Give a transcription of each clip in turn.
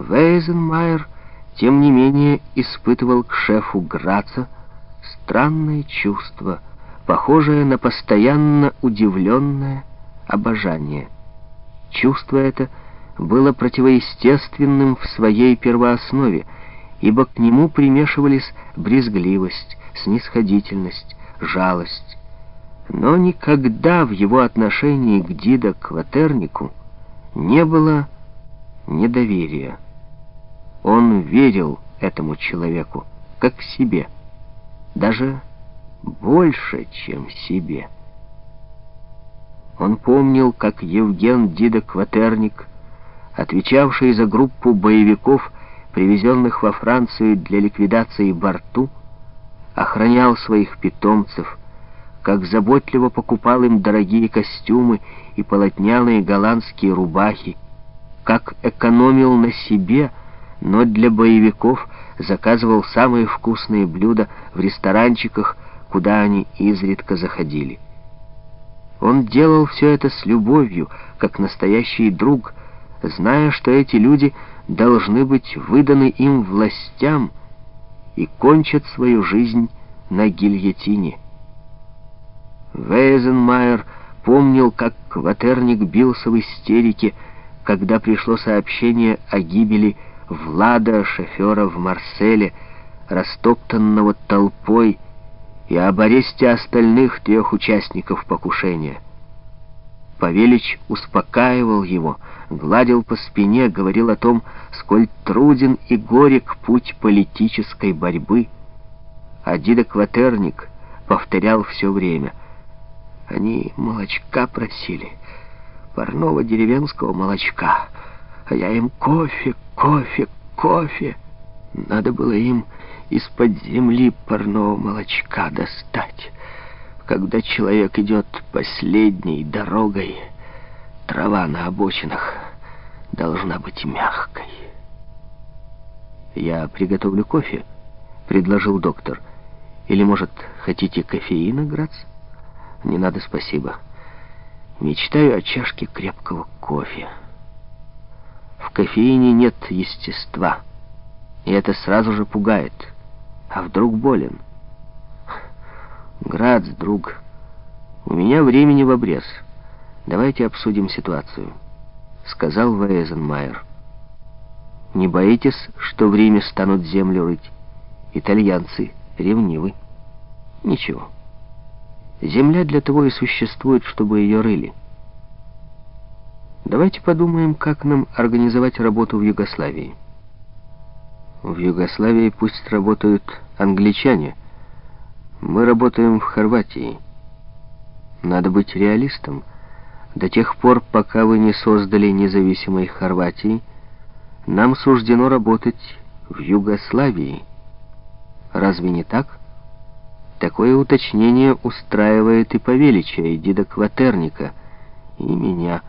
Вейзенмайер, тем не менее, испытывал к шефу Граца странное чувство, похожее на постоянно удивленное обожание. Чувство это было противоестественным в своей первооснове, ибо к нему примешивались брезгливость, снисходительность, жалость. Но никогда в его отношении к Дида Кватернику не было недоверия. Он верил этому человеку, как себе, даже больше, чем себе. Он помнил, как Евген Дида Кватерник, отвечавший за группу боевиков, привезенных во Францию для ликвидации Барту, охранял своих питомцев, как заботливо покупал им дорогие костюмы и полотняные голландские рубахи, как экономил на себе, но для боевиков заказывал самые вкусные блюда в ресторанчиках, куда они изредка заходили. Он делал все это с любовью, как настоящий друг, зная, что эти люди должны быть выданы им властям и кончат свою жизнь на гильотине. Вейзенмайер помнил, как Кватерник бился в истерике, когда пришло сообщение о гибели Влада, шофера в Марселе, растоптанного толпой, и об аресте остальных трех участников покушения. Павелич успокаивал его, гладил по спине, говорил о том, сколь труден и горек путь политической борьбы. А Дида Кватерник повторял все время. Они молочка просили парного деревенского молочка, а я им кофе, кофе, кофе. Надо было им из-под земли парного молочка достать. Когда человек идет последней дорогой, трава на обочинах должна быть мягкой. «Я приготовлю кофе», — предложил доктор. «Или, может, хотите кофеина, Грац?» «Не надо, спасибо». Мечтаю о чашке крепкого кофе. Кофеине нет естества, и это сразу же пугает. А вдруг болен? Грац, друг, у меня времени в обрез. Давайте обсудим ситуацию, сказал Вейзенмайер. Не боитесь, что в Риме станут землю рыть? Итальянцы ревнивы. Ничего. Земля для того и существует, чтобы ее рыли. Давайте подумаем, как нам организовать работу в Югославии. В Югославии пусть работают англичане. Мы работаем в Хорватии. Надо быть реалистом. До тех пор, пока вы не создали независимой Хорватии, нам суждено работать в Югославии. Разве не так? Такое уточнение устраивает и Павелича, и Дида Кватерника, и меня.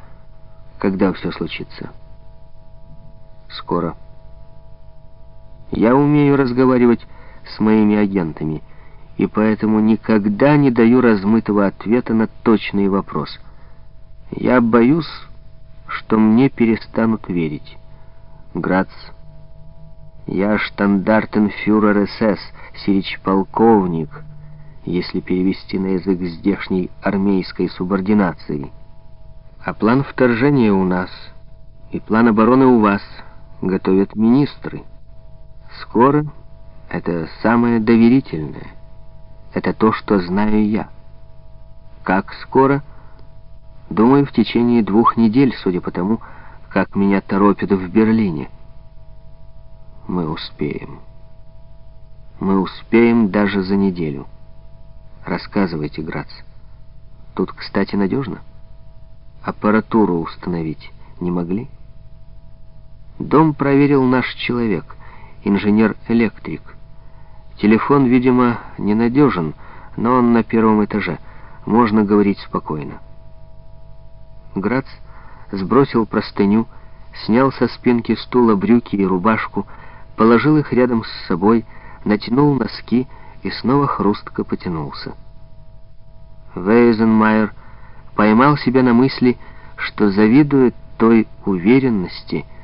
Когда все случится? Скоро. Я умею разговаривать с моими агентами, и поэтому никогда не даю размытого ответа на точный вопрос. Я боюсь, что мне перестанут верить. Грац. Я штандартенфюрер СС, сирич-полковник, если перевести на язык здешней армейской субординации. А план вторжения у нас и план обороны у вас готовят министры. Скоро это самое доверительное. Это то, что знаю я. Как скоро? Думаю, в течение двух недель, судя по тому, как меня торопят в Берлине. Мы успеем. Мы успеем даже за неделю. Рассказывайте, Грац. Тут, кстати, надежно. Аппаратуру установить не могли? Дом проверил наш человек, инженер-электрик. Телефон, видимо, ненадежен, но он на первом этаже. Можно говорить спокойно. Грац сбросил простыню, снял со спинки стула брюки и рубашку, положил их рядом с собой, натянул носки и снова хрустко потянулся. Вейзенмайер поймал себя на мысли, что завидует той уверенности,